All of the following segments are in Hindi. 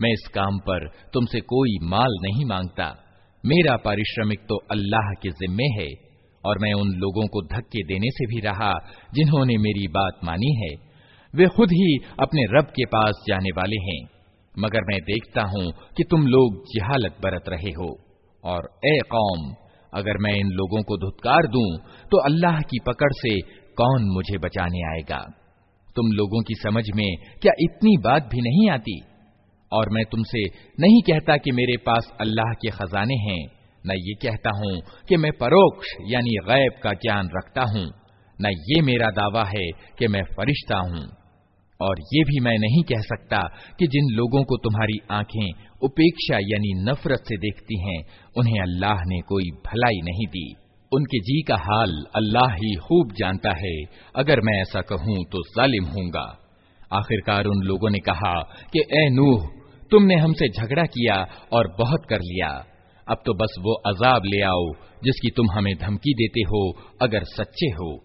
मैं इस काम पर तुमसे कोई माल नहीं माँगता। मेरा पारिश्रमिक तो अल्लाह के जिम्मे है, और मैं उन लोगों को धक्के देने से भी रहा जिन्होंने मेरी बात मानी है। वे खुद ही अपने रब के पास जाने वाले हैं, मगर मैं देखता हूँ कि तुम लोग जिहालत बरत रहे हो। और ए कौम, अगर मैं इन लोगों को धुतकार दूँ तो अल्लाह की पकड़ से कौन मुझे बचाने आएगा? तुम लोगों की समझ में क्या इतनी बात भी नहीं आती? और मैं तुमसे नहीं कहता कि मेरे पास अल्लाह के खजाने हैं, न ये कहता हूँ कि मैं परोक्ष, यानी गैब का ज्ञान रखता हूँ, न ये मेरा दावा है कि मैं फरिश्ता हूँ। और ये भी मैं नहीं कह सकता कि जिन लोगों को तुम्हारी आँखें उपेक्षा, यानी नफरत से देखती हैं, उन्हें अल्लाह ने कोई भलाई नहीं दी। उनके जी का हाल अल्लाह ही खूब जानता है। अगर मैं ऐसा कहूँ तो जालिम हूँगा आखिरकार उन लोगों ने कहा कि, ए नूह तुमने हमसे झगड़ा किया और बहुत कर लिया। अब तो बस वो अजाब ले आओ, जिसकी तुम हमें धमकी देते हो, अगर सच्चे हो।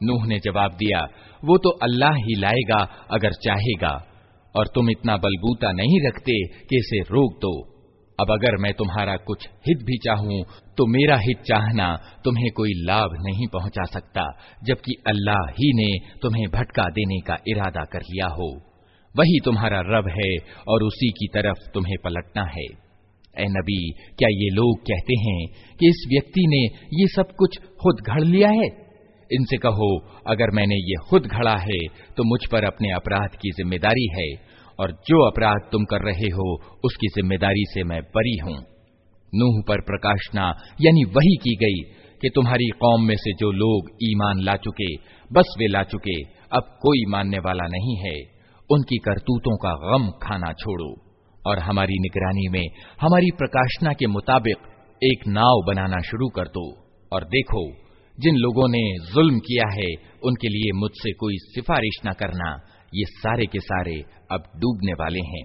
नूह ने जवाब दिया वो तो अल्लाह ही लाएगा अगर चाहेगा और तुम इतना बलबूता नहीं रखते कि इसे रोक दो अब अगर मैं तुम्हारा कुछ हित भी चाहूँ तो मेरा हित चाहना तुम्हें कोई लाभ नहीं पहुँचा सकता, जबकि अल्लाह ही ने तुम्हें भटका देने का इरादा कर लिया हो। वही तुम्हारा रब है और उसी की तरफ़ तुम्हें पलटना है। ए नबी, क्या ये लोग कहते हैं कि इस व्यक्ति ने ये सब कुछ खुद घड़ लिया है? इनसे कहो, अगर मैंने ये खुद घड़ा है तो मुझ पर अपने अपराध की ज़िम्मेदारी है। और जो अपराध तुम कर रहे हो, उसकी ज़िम्मेदारी से मैं बरी हूँ। नूह पर प्रकाशना यानी वही की गई कि तुम्हारी कौम में से जो लोग ईमान ला चुके, बस वे ला चुके, अब कोई मानने वाला नहीं है। उनकी करतूतों का गम खाना छोड़ो और हमारी निगरानी में, हमारी प्रकाशना के मुताबिक एक नाव बनाना शुरू कर दो और देखो, जिन लोगों ने जुल्म किया है, उनके लिए मुझसे कोई सिफारिश न करना। ये सारे के सारे अब डूबने वाले हैं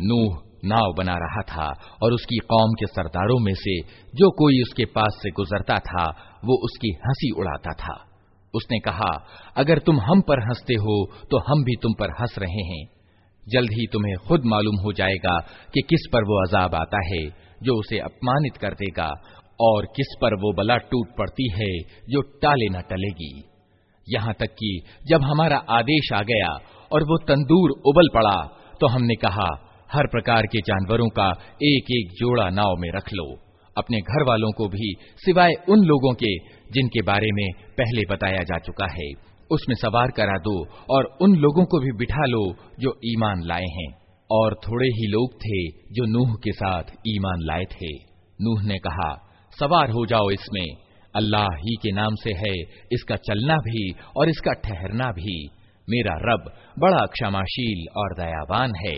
नूह नाव बना रहा था और उसकी कौम के सरदारों में से जो कोई उसके पास से गुजरता था, वो उसकी हँसी उड़ाता था। उसने कहा, अगर तुम हम पर हँसते हो तो हम भी तुम पर हंस रहे हैं। जल्द ही तुम्हें खुद मालूम हो जाएगा कि किस पर वो अजाब आता है, जो उसे अपमानित कर देगा, और किस पर वो बला टूट पड़ती है, जो टाले न टलेगी। यहाँ तक कि जब हमारा आदेश आ गया और वो तंदूर उबल पड़ा तो हमने कहा, हर प्रकार के जानवरों का एक एक जोड़ा नाव में रख लो। अपने घर वालों को भी, सिवाय उन लोगों के, जिनके बारे में पहले बताया जा चुका है, उसमें सवार करा दो और उन लोगों को भी बिठा लो जो ईमान लाए हैं। और थोड़े ही लोग थे जो नूह के साथ ईमान लाए थे। नूह ने कहा, सवार हो जाओ इसमें। अल्लाह ही के नाम से है, इसका चलना भी और इसका ठहरना भी। मेरा रब बड़ा क्षमाशील और दयावान है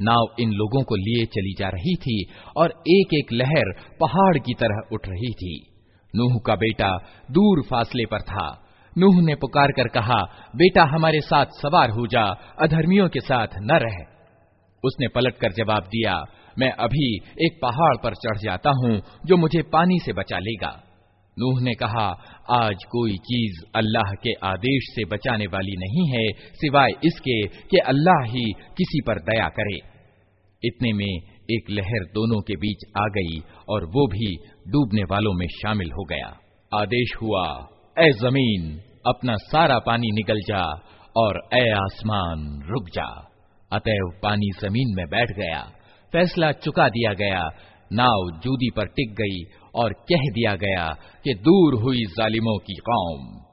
नाव इन लोगों को लिए चली जा रही थी और एक एक लहर पहाड़ की तरह उठ रही थी नूह का बेटा दूर फासले पर था नूह ने पुकार कर कहा, बेटा हमारे साथ सवार हो जा, अधर्मियों के साथ न रह। उसने पलट कर जवाब दिया, मैं अभी एक पहाड़ पर चढ़ जाता हूँ, जो मुझे पानी से बचा लेगा। नूह ने कहा, आज कोई चीज़ अल्लाह के आदेश से बचाने वाली नहीं है, सिवाय इसके कि अल्लाह ही किसी पर दया करे। इतने में एक लहर दोनों के बीच आ गई और वो भी डूबने वालों में शामिल हो गया। आदेश हुआ ए ज़मीन, अपना सारा पानी निकल जा और ए आसमान, रुक जा। अतएव पानी ज़मीन में बैठ गया। फैसला चुका दिया गया। नाव जूदी पर टिक गई और कह दिया गया कि दूर हुई जालिमों की कौम।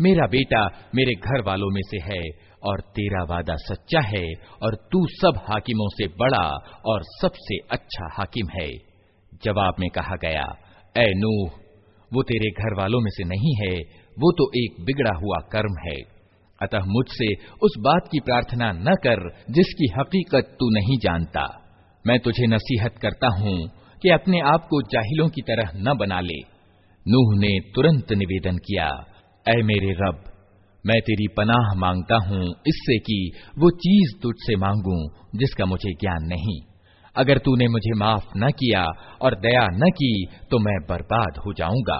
मेरा बेटा मेरे घर वालों में से है, और तेरा वादा सच्चा है, और तू सब हाकिमों से बड़ा और सबसे अच्छा हाकिम है। जवाब में कहा गया ए नूह, वो तेरे घर वालों में से नहीं है, वो तो एक बिगड़ा हुआ कर्म है। अतः मुझसे उस बात की प्रार्थना न कर, जिसकी हकीकत तू नहीं जानता। मैं तुझे नसीहत करता हूँ कि अपने आप को जाहिलों की तरह न बना ले। नूह ने तुरंत निवेदन किया ऐ मेरे रब मैं तेरी पनाह मांगता हूँ इससे कि वो चीज तुझसे मांगूं जिसका मुझे ज्ञान नहीं अगर तूने मुझे माफ न किया और दया न की तो मैं बर्बाद हो जाऊंगा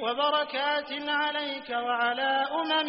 वबरकात अलैक वअला उमम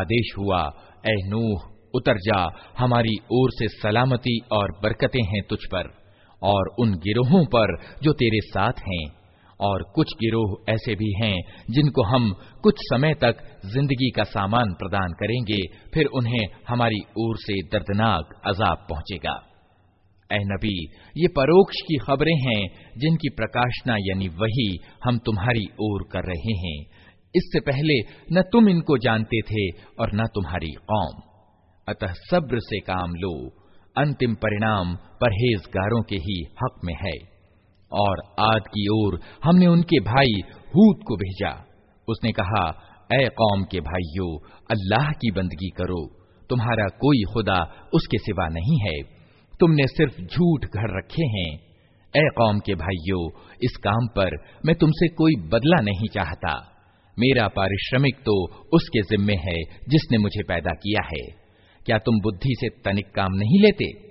आदेश हुआ ए नूह उतर जा हमारी ओर से सलामती और बरकतें हैं तुझ पर और उन गिरोहों पर जो तेरे साथ हैं। और कुछ गिरोह ऐसे भी हैं, जिनको हम कुछ समय तक ज़िंदगी का सामान प्रदान करेंगे, फिर उन्हें हमारी ओर से दर्दनाक अजाब पहुंचेगा। ए नबी, ये परोक्ष की खबरें हैं, जिनकी प्रकाशना यानी वही हम तुम्हारी ओर कर रहे हैं। इससे पहले न तुम इनको जानते थे और न तुम्हारी कौम। अतः सब्र से काम लो अंतिम परिणाम परहेजगारों के ही हक में है। और आद की ओर हमने उनके भाई हूद को भेजा। उसने कहा ए कौम के भाइयों, अल्लाह की बंदगी करो। तुम्हारा कोई खुदा उसके सिवा नहीं है। तुमने सिर्फ़ झूठ घर रखे हैं। ए कौम के भाइयों, इस काम पर मैं तुमसे कोई बदला नहीं चाहता। मेरा पारिश्रमिक तो उसके जिम्मे है जिसने मुझे पैदा किया है। क्या तुम बुद्धि से तनिक काम नहीं लेते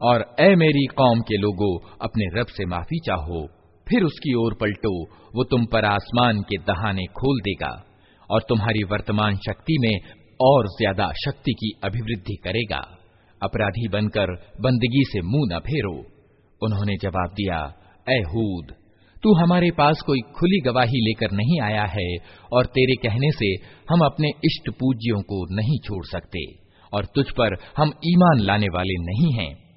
और ए मेरी कौम के लोगों अपने रब से माफी चाहो फिर उसकी ओर पलटो वो तुम पर आसमान के दहाने खोल देगा और तुम्हारी वर्तमान शक्ति में और ज्यादा शक्ति की अभिवृद्धि करेगा अपराधी बनकर बंदगी से मुंह न फेरो उन्होंने जवाब दिया ए तू हमारे पास कोई खुली गवाही लेकर नहीं आया है और तेरे कहने से हम अपने इष्ट पूज्यों को नहीं छोड़ सकते और तुझ पर हम ईमान लाने वाले नहीं हैं।